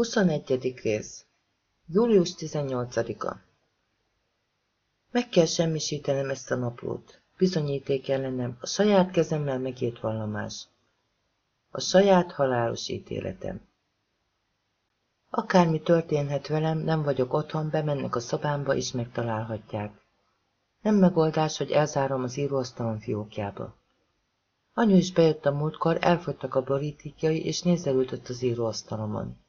21. rész Július 18-a Meg kell semmisítenem ezt a naplót. Bizonyíték ellenem a saját kezemmel megírt vallomás. A saját halálos ítéletem. Akármi történhet velem, nem vagyok otthon, bemennek a szobámba és megtalálhatják. Nem megoldás, hogy elzárom az íróasztalom fiókjába. Anyu is bejött a múltkor, elfogytak a borítékjai, és nézelődött az íróasztalomon.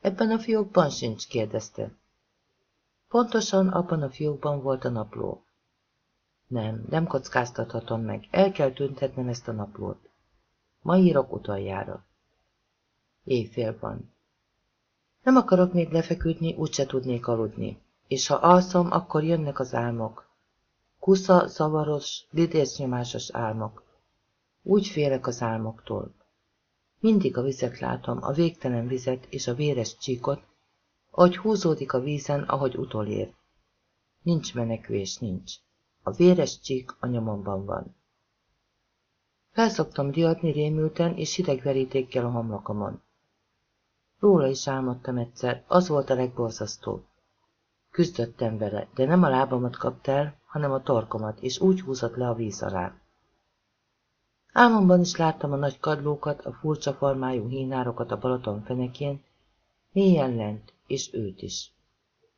Ebben a fiókban sincs, kérdezte. Pontosan abban a fiókban volt a napló. Nem, nem kockáztathatom meg, el kell tüntetnem ezt a naplót. Ma írok utoljára. Éjfél van. Nem akarok még lefeküdni, úgyse tudnék aludni. És ha alszom, akkor jönnek az álmok. Kusza, zavaros, lidércnyomásos álmok. Úgy félek az álmoktól. Mindig a vizet látom, a végtelen vizet és a véres csíkot, ahogy húzódik a vízen, ahogy utolér. Nincs menekvés, nincs. A véres csík a nyomomban van. Felszoktam riadni rémülten és hideg verítékkel a homlokomon. Róla is álmodtam egyszer, az volt a legborzasztóbb. Küzdöttem vele, de nem a lábamat kapta el, hanem a torkomat, és úgy húzott le a víz alá. Álmomban is láttam a nagy kadlókat, a furcsa formájú hínárokat a Balaton fenekén, mélyen lent, és őt is.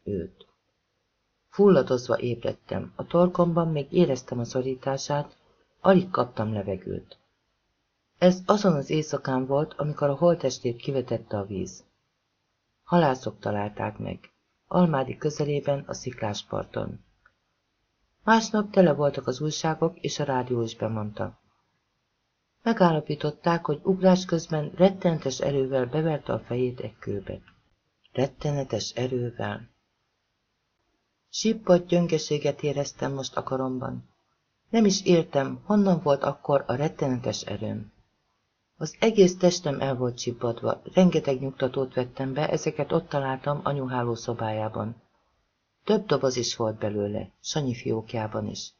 Őt. Fulladozva ébredtem, a torkomban még éreztem a szorítását, alig kaptam levegőt. Ez azon az éjszakán volt, amikor a holtestét kivetette a víz. Halászok találták meg, Almádi közelében, a sziklásparton. Másnap tele voltak az újságok, és a rádió is bemondta. Megállapították, hogy ugrás közben rettenetes erővel beverte a fejét egy kőbe. Rettenetes erővel. Sippott gyöngeséget éreztem most a karomban. Nem is értem, honnan volt akkor a rettenetes erőm. Az egész testem el volt csippadva, rengeteg nyugtatót vettem be, ezeket ott találtam anyuháló szobájában. Több doboz is volt belőle, Sanyi fiókjában is.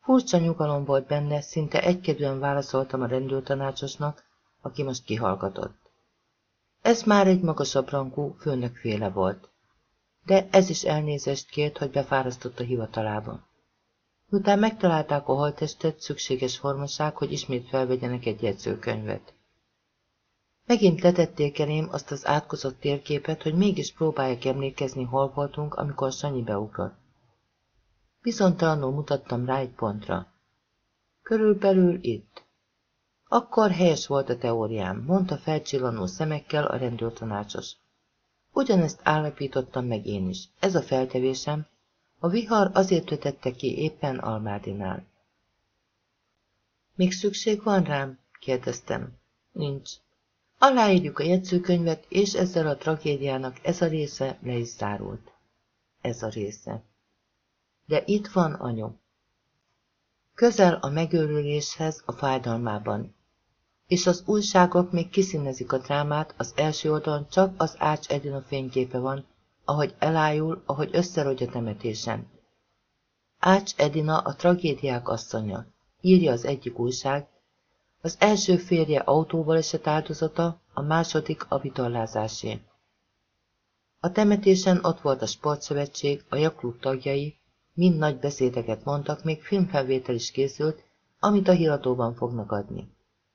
Furcsa nyugalom volt benne, szinte egykedően válaszoltam a rendőrtanácsosnak, aki most kihallgatott. Ez már egy magasabb rangú főnökféle volt, de ez is elnézést kért, hogy befárasztott a hivatalába. Miután megtalálták a haltestet, szükséges formaság, hogy ismét felvegyenek egy jegyzőkönyvet. Megint letették elém azt az átkozott térképet, hogy mégis próbálják emlékezni, hol voltunk, amikor Sanyi beugrott. Bizonytalanul mutattam rá egy pontra. Körülbelül itt. Akkor helyes volt a teóriám, mondta felcsillanó szemekkel a rendőrtanácsos. Ugyanezt állapítottam meg én is. Ez a feltevésem, a vihar azért ötette ki éppen Almádinál. Még szükség van rám? kérdeztem. Nincs. Aláírjuk a jegyzőkönyvet, és ezzel a tragédiának ez a része le is zárult. Ez a része. De itt van anyu. Közel a megőrüléshez a fájdalmában. És az újságok még kiszínezik a drámát, az első oldalon csak az Ács Edina fényképe van, ahogy elájul, ahogy összerogy a temetésen. Ács Edina a tragédiák asszonya, írja az egyik újság, az első férje autóval esett áldozata, a második a vitorlázásé. A temetésen ott volt a sportszövetség, a jaklub tagjai, mind nagy beszédeket mondtak, még filmfelvétel is készült, amit a híratóban fognak adni.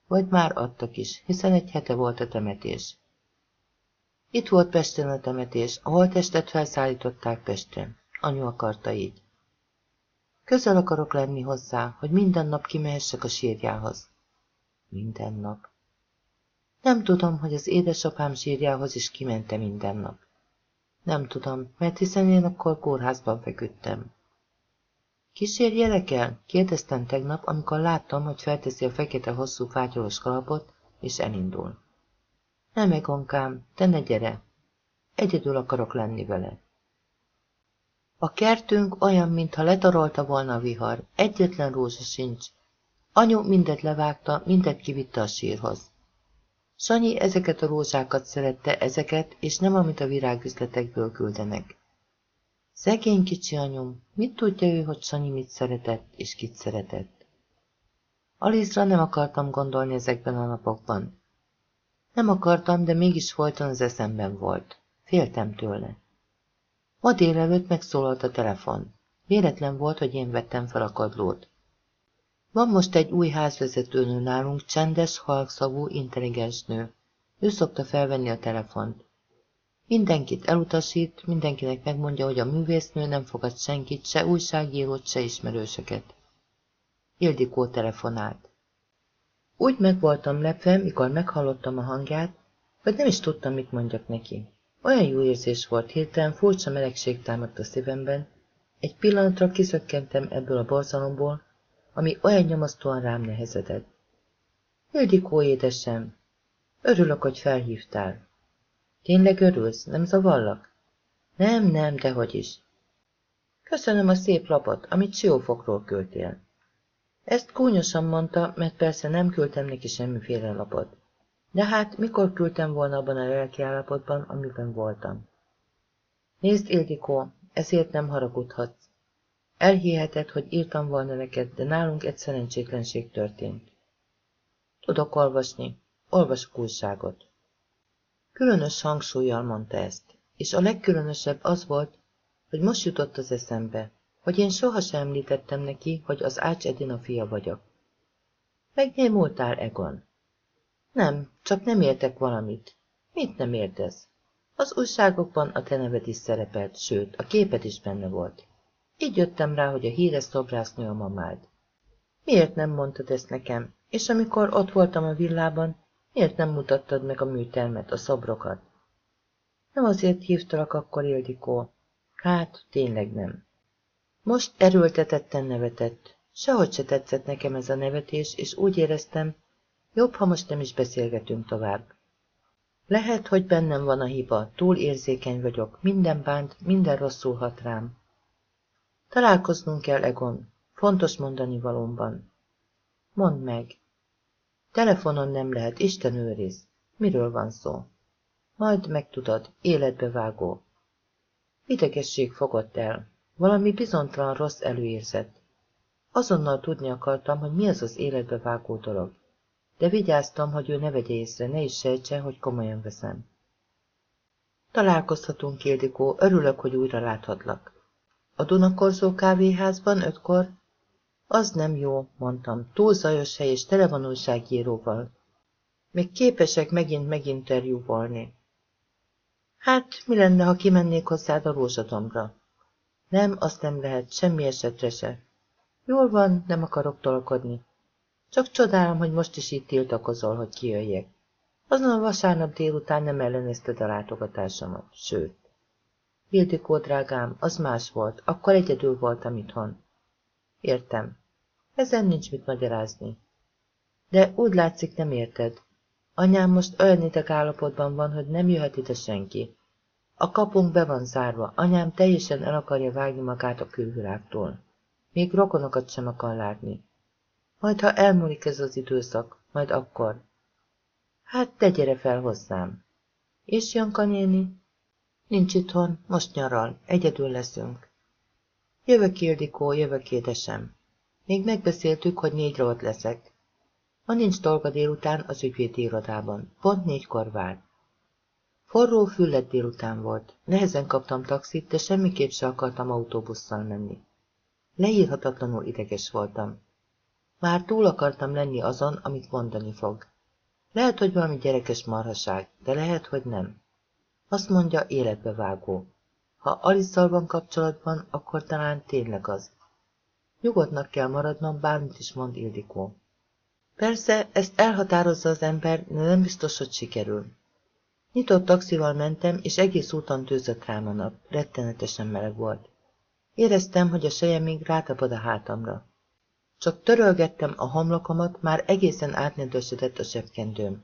Vagy már adtak is, hiszen egy hete volt a temetés. Itt volt Pesten a temetés, a holttestet felszállították Pestre. Anyu akarta így. Közel akarok lenni hozzá, hogy minden nap kimehessek a sírjához. Minden nap. Nem tudom, hogy az édesapám sírjához is kimente minden nap. Nem tudom, mert hiszen én akkor kórházban feküdtem. Kísérjelek el? kérdeztem tegnap, amikor láttam, hogy felteszi a fekete hosszú fátyolos kalapot, és elindul. Nem, Egonkám, te ne gyere. Egyedül akarok lenni vele. A kertünk olyan, mintha letarolta volna a vihar, egyetlen rózsa sincs. Anyu mindet levágta, mindet kivitte a sírhoz. Sanyi ezeket a rózsákat szerette, ezeket, és nem amit a virágüzletekből küldenek. Szegény kicsi anyum, mit tudja ő, hogy Sanyi mit szeretett, és kit szeretett? Alizra nem akartam gondolni ezekben a napokban. Nem akartam, de mégis folyton az eszemben volt. Féltem tőle. Ma délelőtt megszólalt a telefon. Véletlen volt, hogy én vettem fel a kadlót. Van most egy új házvezetőnő nálunk, csendes, halkszavú, intelligens nő. Ő szokta felvenni a telefont. Mindenkit elutasít, mindenkinek megmondja, hogy a művésznő nem fogad senkit, se újságírót, se ismerősöket. Ildikó telefonált. Úgy meg voltam lepve, mikor meghallottam a hangját, hogy nem is tudtam, mit mondjak neki. Olyan jó érzés volt, hirtelen furcsa melegség támadt a szívemben. Egy pillanatra kiszökkentem ebből a borzalomból, ami olyan nyomasztóan rám nehezedett. Ildikó édesem, örülök, hogy felhívtál. Tényleg örülsz? Nem zavallak? Nem, nem, dehogy is. Köszönöm a szép lapot, amit Siófokról küldtél. Ezt kúnyosan mondta, mert persze nem küldtem neki semmiféle lapot. De hát, mikor küldtem volna abban a lelki állapotban, amiben voltam? Nézd, Ildikó, ezért nem haragudhatsz. Elhiheted, hogy írtam volna neked, de nálunk egy szerencsétlenség történt. Tudok olvasni. Olvasok újságot. Különös hangsúlyjal mondta ezt, és a legkülönösebb az volt, hogy most jutott az eszembe, hogy én sohasem említettem neki, hogy az Ács Edina fia vagyok. Megnémultál, Egon? Nem, csak nem értek valamit. Mit nem értesz? Az újságokban a te neved is szerepelt, sőt, a képed is benne volt. Így jöttem rá, hogy a híres szobrásznő a mamád. Miért nem mondtad ezt nekem? És amikor ott voltam a villában, miért nem mutattad meg a műtermet, a szobrokat? Nem azért hívtalak akkor, Ildikó. Hát, tényleg nem. Most erőltetetten nevetett. Sehogy se tetszett nekem ez a nevetés, és úgy éreztem, jobb, ha most nem is beszélgetünk tovább. Lehet, hogy bennem van a hiba, túl érzékeny vagyok, minden bánt, minden rosszul hat rám. Találkoznunk kell, Egon. Fontos mondani valóban. Mondd meg. Telefonon nem lehet, Isten őriz. Miről van szó? Majd megtudod, életbevágó. Idegesség fogott el. Valami bizonytalan rossz előérzet. Azonnal tudni akartam, hogy mi az az életbevágó dolog. De vigyáztam, hogy ő ne vegye észre, ne is sejtse, hogy komolyan veszem. Találkozhatunk, Ildikó, örülök, hogy újra láthatlak. A Dunakorzó kávéházban ötkor? Az nem jó, mondtam, túl zajos hely és tele van újságíróval. Még képesek megint interjúvolni. Hát, mi lenne, ha kimennék hozzád a rózsadomra? Nem, azt nem lehet, semmi esetre se. Jól van, nem akarok tolkodni. Csak csodálom, hogy most is itt tiltakozol, hogy kijöjjek. Azon a vasárnap délután nem ellenezted a látogatásomat, sőt. Ildikó, drágám, az más volt, akkor egyedül voltam itthon. Értem. Ezen nincs mit magyarázni. De úgy látszik, nem érted. Anyám most olyan ideg állapotban van, hogy nem jöhet ide senki. A kapunk be van zárva, anyám teljesen el akarja vágni magát a külvilágtól. Még rokonokat sem akar látni. Majd, ha elmúlik ez az időszak, majd akkor. Hát, te gyere fel hozzám. És Janka néni? Nincs itthon, most nyaral, egyedül leszünk. Jövök, Ildikó, jövök, édesem. Még megbeszéltük, hogy négyre ott leszek. Ma nincs dolga délután az ügyvédi irodában. Pont négykor vár. Forró, füllet délután volt. Nehezen kaptam taxit, de semmiképp se akartam autóbusszal menni. Leírhatatlanul ideges voltam. Már túl akartam lenni azon, amit mondani fog. Lehet, hogy valami gyerekes marhaság, de lehet, hogy nem. Azt mondja, életbevágó. Ha Alisszal van kapcsolatban, akkor talán tényleg az. Nyugodtnak kell maradnom, bármit is mond Ildikó. Persze, ezt elhatározza az ember, de nem biztos, hogy sikerül. Nyitott taxival mentem, és egész úton tűzött rám a nap. Rettenetesen meleg volt. Éreztem, hogy a sejemig rátapad a hátamra. Csak törölgettem a homlokomat, már egészen átnedősödött a sepkendőm.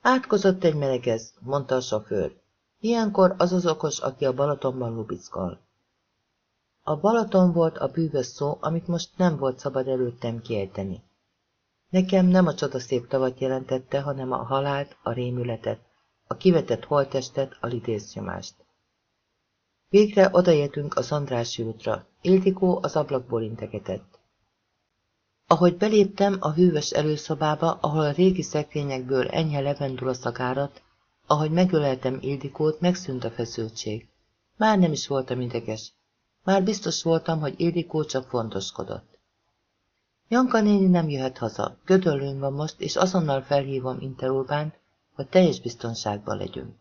Átkozott egy melegez, mondta a sofőr. Ilyenkor az az okos, aki a Balatonban lubickol. A Balaton volt a bűvös szó, amit most nem volt szabad előttem kiejteni. Nekem nem a csodaszép tavat jelentette, hanem a halált, a rémületet, a kivetett holtestet, a lidésznyomást. Végre odaértünk a Szandrási útra. Ildikó az ablakból integetett. Ahogy beléptem a hűvös előszobába, ahol a régi szekrényekből enyhe levendula szakárat, ahogy megöleltem Ildikót, megszűnt a feszültség. Már nem is voltam ideges. Már biztos voltam, hogy Ildikó csak fontoskodott. Janka néni nem jöhet haza, gödöllőn van most, és azonnal felhívom Interurbánt, hogy teljes biztonságban legyünk.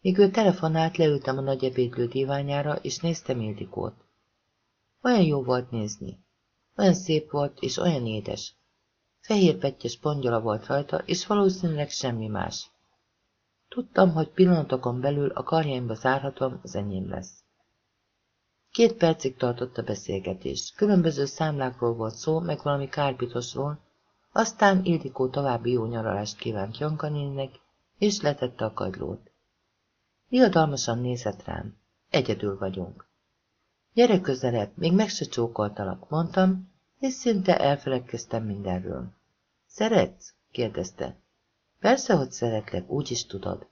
Míg ő telefonált, leültem a nagy ebédlő díványára, és néztem Ildikót. Olyan jó volt nézni. Olyan szép volt, és olyan édes. Fehér pettyes pongyola volt rajta, és valószínűleg semmi más. Tudtam, hogy pillanatokon belül a karjaimba zárhatom, az enyém lesz. Két percig tartott a beszélgetés. Különböző számlákról volt szó, meg valami kárpitosról, aztán Ildikó további jó nyaralást kívánt Jankanének, és letette a kagylót. Diadalmasan nézett rám. Egyedül vagyunk. Gyere közelebb, még meg se csókoltalak, mondtam, és szinte elfeledkeztem mindenről. Szeretsz? kérdezte. Persze, hogy szeretlek, úgy is tudod.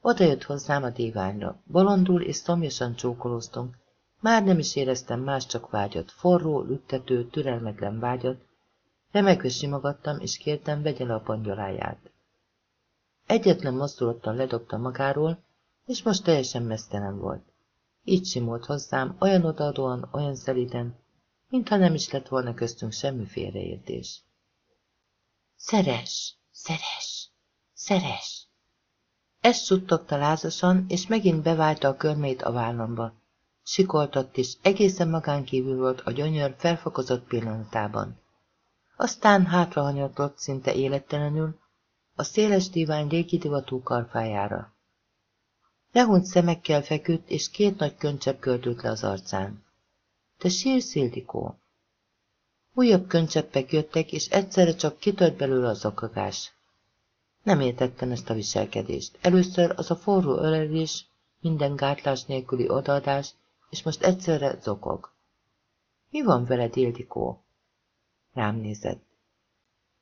Oda jött hozzám a díványra. Bolondul és szomjasan csókolóztunk. Már nem is éreztem más csak vágyat, forró, lüktető, türelmetlen vágyat. Remegve simogattam, és kértem, vegye le a pangyoláját. Egyetlen mozdulattal ledobta magáról, és most teljesen mesztelen volt. Így simolt hozzám, olyan odaadóan, olyan szeliden, mintha nem is lett volna köztünk semmi félreértés. Szeres, szeres, szeres! Ezt suttogta lázasan, és megint beválta a körmét a vállamba. Sikoltott is, egészen magán kívül volt a gyönyör felfokozott pillanatában. Aztán hátrahanyatlott szinte élettelenül, a széles divány régi divatú karfájára. Lehunyt szemekkel feküdt, és két nagy köncsepp költült le az arcán. Te sírsz, Ildikó? Újabb köncseppek jöttek, és egyszerre csak kitört belőle az okagás. Nem értettem ezt a viselkedést. Először az a forró ölelés, minden gátlás nélküli odaadás, és most egyszerre zokog. Mi van veled, Ildikó? Rám nézett.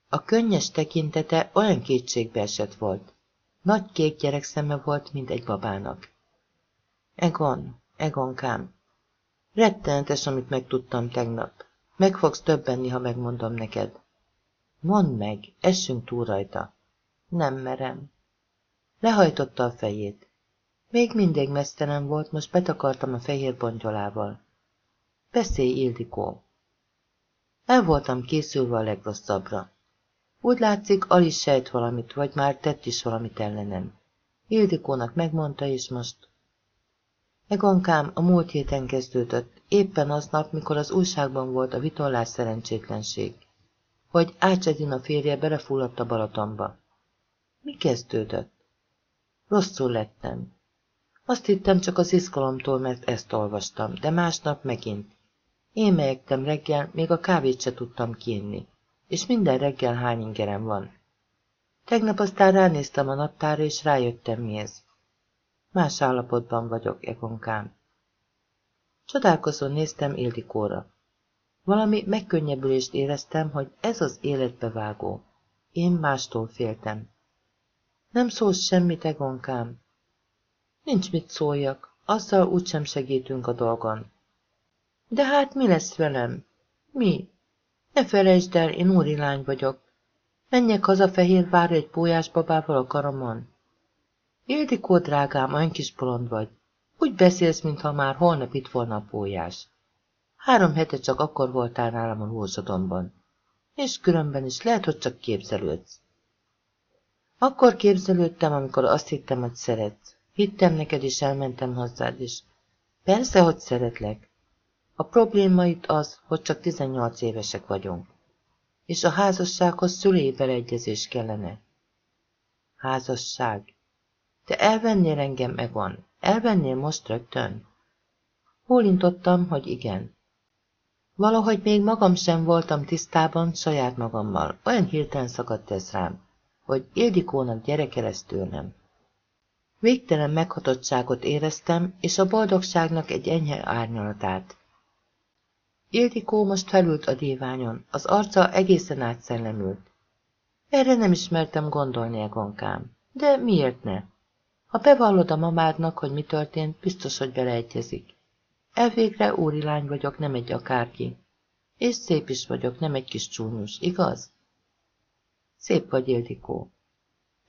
A könnyes tekintete olyan kétségbeesett volt. Nagy kék gyerek szeme volt, mint egy babának. Egon, Egonkám, rettenetes, amit megtudtam tegnap. Meg fogsz többenni, ha megmondom neked. Mondd meg, essünk túl rajta. Nem merem. Lehajtotta a fejét. Még mindig mesztelen volt, most betakartam a fehér bontyolával. Beszélj, Ildikó. El voltam készülve a legrosszabbra. Úgy látszik, Alice sejt valamit, vagy már tett is valamit ellenem. Ildikónak megmondta, és most... Egonkám a múlt héten kezdődött, éppen aznap, mikor az újságban volt a vitorlás szerencsétlenség, hogy Ácsedina férje belefulladt a Balatonba. Mi kezdődött? Rosszul lettem. Azt hittem csak az izgalomtól, mert ezt olvastam, de másnap megint. Én megyektem reggel, még a kávét se tudtam kiinni és minden reggel hány ingerem van. Tegnap aztán ránéztem a naptára, és rájöttem mi ez. Más állapotban vagyok, Egonkám. Csodálkozó néztem Ildikóra. Valami megkönnyebbülést éreztem, hogy ez az életbe vágó. Én mástól féltem. Nem szólsz semmit, Egonkám? Nincs mit szóljak, azzal úgysem segítünk a dolgon. De hát mi lesz velem? Mi? Ne felejtsd el, én úri lány vagyok. Menjek haza Fehérvárra egy pólyás babával a karamon. Ildikó, drágám, olyan kis bolond vagy. Úgy beszélsz, mintha már holnap itt volna a pólyás. Három hete csak akkor voltál nálam a lózsadomban. És különben is lehet, hogy csak képzelődsz. Akkor képzelődtem, amikor azt hittem, hogy szeretsz. Hittem neked, és elmentem hozzád is. Persze, hogy szeretlek. A probléma itt az, hogy csak 18 évesek vagyunk, és a házassághoz szülői beleegyezés kellene. Házasság. Te elvennél engem, Egon? Elvennél most rögtön? Hólintottam, hogy igen. Valahogy még magam sem voltam tisztában saját magammal. Olyan hirtelen szakadt ez rám, hogy Ildikónak gyereke lesz tőlem. Végtelen meghatottságot éreztem, és a boldogságnak egy enyhe árnyalatát. Ildikó most felült a díványon, az arca egészen átszellemült. Erre nem ismertem gondolni, Egonkám. De miért ne? Ha bevallod a mamádnak, hogy mi történt, biztos, hogy beleegyezik. Elvégre úri lány vagyok, nem egy akárki. És szép is vagyok, nem egy kis csúnyus, igaz? Szép vagy, Ildikó.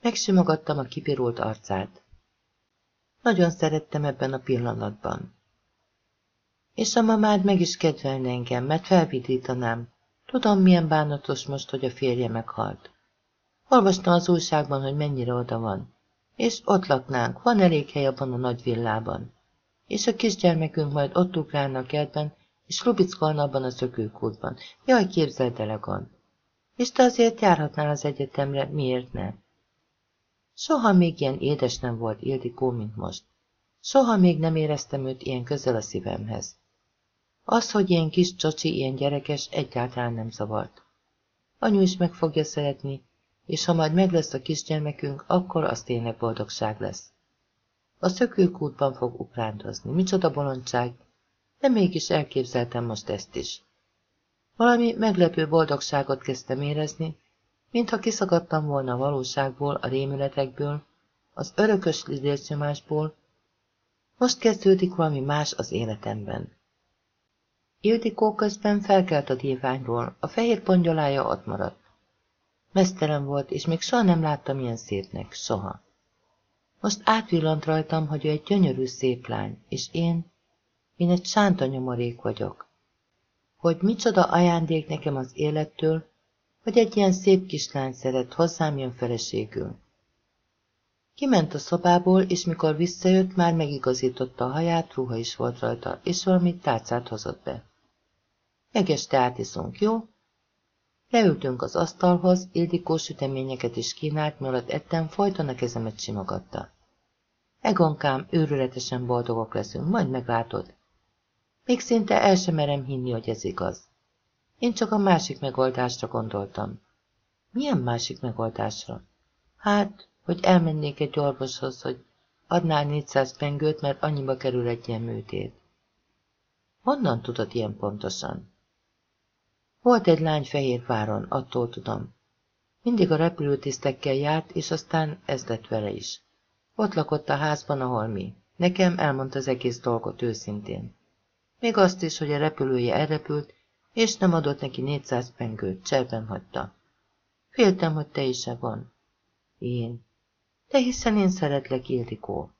Megsimogattam a kipirult arcát. Nagyon szerettem ebben a pillanatban. És a mamád meg is kedvelne engem, mert felvidítanám. Tudom, milyen bánatos most, hogy a férje meghalt. Olvastam az újságban, hogy mennyire oda van. És ott laknánk, van elég hely abban a nagy villában. És a kisgyermekünk majd ott ugrálna a kertben, és lubickolna abban a szökőkútban. Jaj, képzeld el. És te azért járhatnál az egyetemre, miért nem? Soha még ilyen édes nem volt Ildikó, mint most. Soha még nem éreztem őt ilyen közel a szívemhez. Az, hogy ilyen kis csocsi, ilyen gyerekes, egyáltalán nem zavart. Anyu is meg fogja szeretni, és ha majd meg lesz a kisgyermekünk, akkor az tényleg boldogság lesz. A szökőkútban fog ukrándozni, micsoda bolondság, de mégis elképzeltem most ezt is. Valami meglepő boldogságot kezdtem érezni, mintha kiszakadtam volna a valóságból, a rémületekből, az örökös lidérsznyomásból, most kezdődik valami más az életemben. Ildikó közben felkelt a díványról, a fehér pongyolája ott maradt. Mesztelen volt, és még soha nem láttam ilyen szépnek, soha. Most átvillant rajtam, hogy ő egy gyönyörű szép lány, és én, én egy sánta nyomorék vagyok. Hogy micsoda ajándék nekem az élettől, hogy egy ilyen szép kislány szeret, hozzám jön feleségül. Kiment a szobából, és mikor visszajött, már megigazította a haját, ruha is volt rajta, és valami tárcát hozott be. Megeste átiszunk, jó? Leültünk az asztalhoz, Ildikó süteményeket is kínált, mielőtt ettem, folyton a kezemet simogatta. Egonkám, őrületesen boldogok leszünk, majd meglátod. Még szinte el sem merem hinni, hogy ez igaz. Én csak a másik megoldásra gondoltam. Milyen másik megoldásra? Hát, hogy elmennék egy orvoshoz, hogy adnál 400 pengőt, mert annyiba kerül egy ilyen műtét. Honnan tudod ilyen pontosan? Volt egy lány Fehérváron, attól tudom. Mindig a repülőtisztekkel járt, és aztán ez lett vele is. Ott lakott a házban, ahol mi. Nekem elmondta az egész dolgot őszintén. Még azt is, hogy a repülője elrepült, és nem adott neki 400 pengőt, cserben hagyta. Féltem, hogy te is -e van. Én. De hiszen én szeretlek, Ildikó.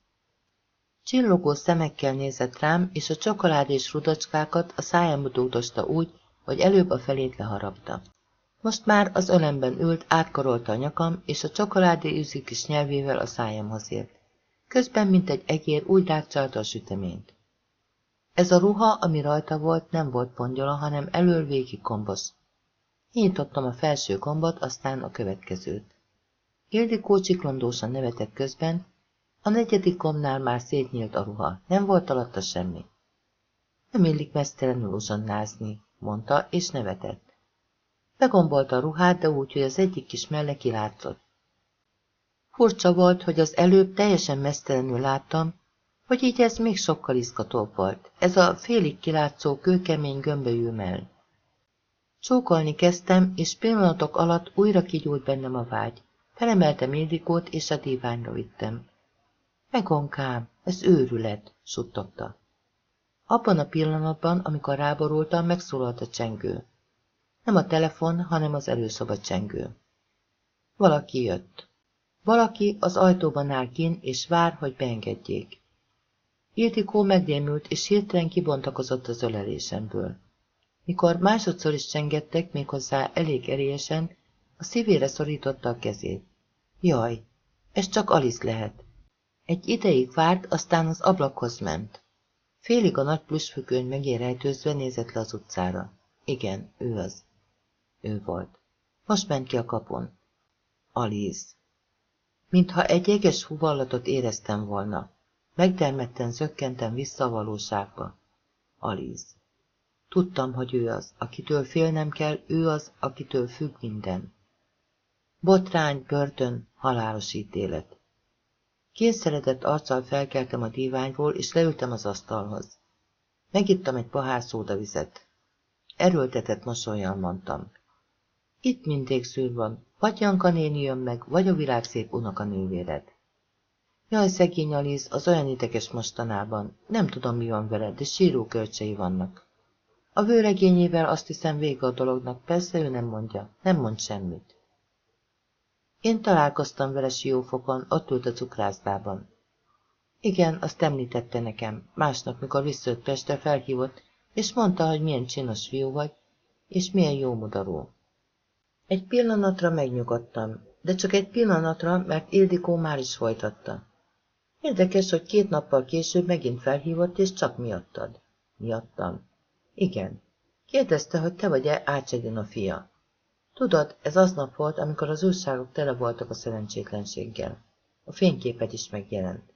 Csillogó szemekkel nézett rám, és a csokolád és rudacskákat a szájámba dúdosta úgy, hogy előbb a felét leharapta. Most már az ölemben ült, átkarolta a nyakam, és a csokoládé üzik kis nyelvével a szájamhoz ért. Közben, mint egy egér, úgy rákcsalta a süteményt. Ez a ruha, ami rajta volt, nem volt pongyola, hanem elől végig kombosz. Nyitottam a felső gombot, aztán a következőt. Ildikó csiklondósan nevetett közben, a negyedik gombnál már szétnyílt a ruha, nem volt alatta semmi. Nem illik mesztelenül uzsonnázni, mondta, és nevetett. Begombolta a ruhát, de úgy, hogy az egyik kis melle kilátszott. Furcsa volt, hogy az előbb teljesen mesztelenül láttam, hogy így ez még sokkal izgatóbb volt. Ez a félig kilátszó kőkemény gömbölyű mell. Csókolni kezdtem, és pillanatok alatt újra kigyújt bennem a vágy. Felemeltem Ildikót, és a díványra vittem. Megonkám, ez őrület, suttogta. Abban a pillanatban, amikor ráborultam, megszólalt a csengő. Nem a telefon, hanem az előszoba csengő. Valaki jött. Valaki az ajtóban áll kin, és vár, hogy beengedjék. Ildikó megdémült, és hirtelen kibontakozott az ölelésemből. Mikor másodszor is csengettek, méghozzá elég erélyesen, a szívére szorította a kezét. Jaj, ez csak Alice lehet. Egy ideig várt, aztán az ablakhoz ment. Félig a nagy pluszfüggöny megérejtőzve nézett le az utcára. Igen, ő az. Ő volt. Most ment ki a kapun. Alice. Mintha egy jeges húvallatot éreztem volna. Megdermedten zökkentem vissza a valóságba. Alice. Tudtam, hogy ő az, akitől félnem kell, ő az, akitől függ minden. Botrány, börtön, halálos ítélet. Kényszeredett arccal felkeltem a díványról, és leültem az asztalhoz. Megittam egy pohár szódavizet. Erőltetett mosolyjal mondtam. Itt mindig szűr van, vagy Janka néni jön meg, vagy a világ szép unokanővéred. Jaj, szegény Aliz, az olyan ideges mostanában. Nem tudom, mi van vele, de síró kölcsei vannak. A vőregényével azt hiszem vége a dolognak, persze ő nem mondja, nem mond semmit. Én találkoztam vele siófokon, ott ült a cukrászbában. Igen, azt említette nekem. Másnap, mikor visszajött Pestre, felhívott, és mondta, hogy milyen csinos fiú vagy, és milyen jó mudaró. Egy pillanatra megnyugodtam, de csak egy pillanatra, mert Ildikó már is folytatta. Érdekes, hogy két nappal később megint felhívott, és csak miattad. Miattam. Igen. Kérdezte, hogy te vagy-e Ácsedin a fia. Tudod, ez aznap volt, amikor az újságok tele voltak a szerencsétlenséggel. A fényképet is megjelent.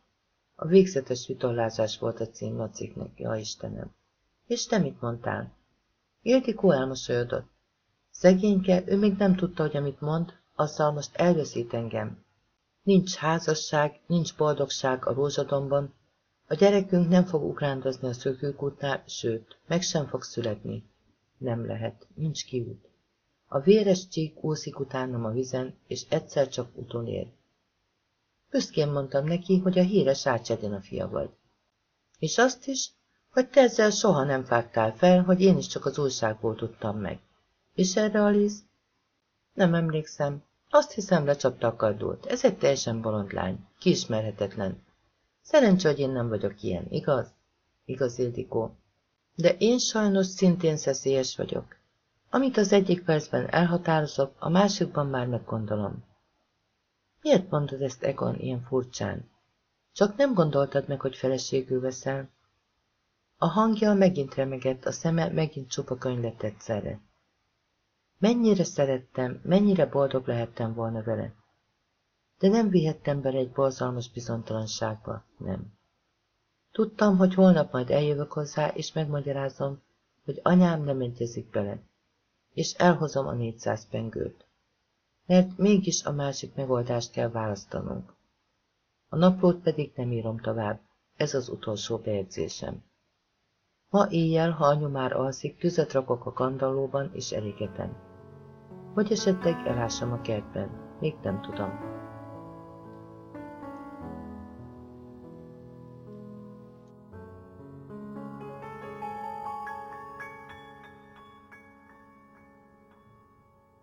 A végzetes vitorlázás volt a cím a cikknek, ja Istenem. És te mit mondtál? Ildikó elmosolyodott. Szegényke, ő még nem tudta, hogy amit mond, azzal most elveszít engem. Nincs házasság, nincs boldogság a rózsadomban, a gyerekünk nem fog ugrándozni a szökőkútnál, sőt, meg sem fog születni. Nem lehet, nincs kiút. A véres csík úszik utánam a vizen, és egyszer csak utolér. Büszkén mondtam neki, hogy a híres Ácsedina fia vagy. És azt is, hogy te ezzel soha nem fágtál fel, hogy én is csak az újságból tudtam meg. És erre, Alice? Nem emlékszem. Azt hiszem, lecsapta a kardót. Ez egy teljesen bolond lány. Kiismerhetetlen. Szerencsé, hogy én nem vagyok ilyen, igaz? Igaz, Ildikó. De én sajnos szintén szeszélyes vagyok. Amit az egyik percben elhatározok, a másikban már meggondolom. Miért mondod ezt, Egon, ilyen furcsán? Csak nem gondoltad meg, hogy feleségül veszel? A hangja megint remegett, a szeme megint csupa könyv lett egyszerre. Mennyire szerettem, mennyire boldog lehettem volna vele. De nem vihettem bele egy borzalmas bizonytalanságba, nem. Tudtam, hogy holnap majd eljövök hozzá, és megmagyarázom, hogy anyám nem egyezik bele, és elhozom a 400 pengőt. Mert mégis a másik megoldást kell választanunk. A naplót pedig nem írom tovább, ez az utolsó bejegyzésem. Ma éjjel, ha anyu már alszik, tüzet rakok a kandallóban, és elégetem. Vagy esetleg elásom a kertben, még nem tudom.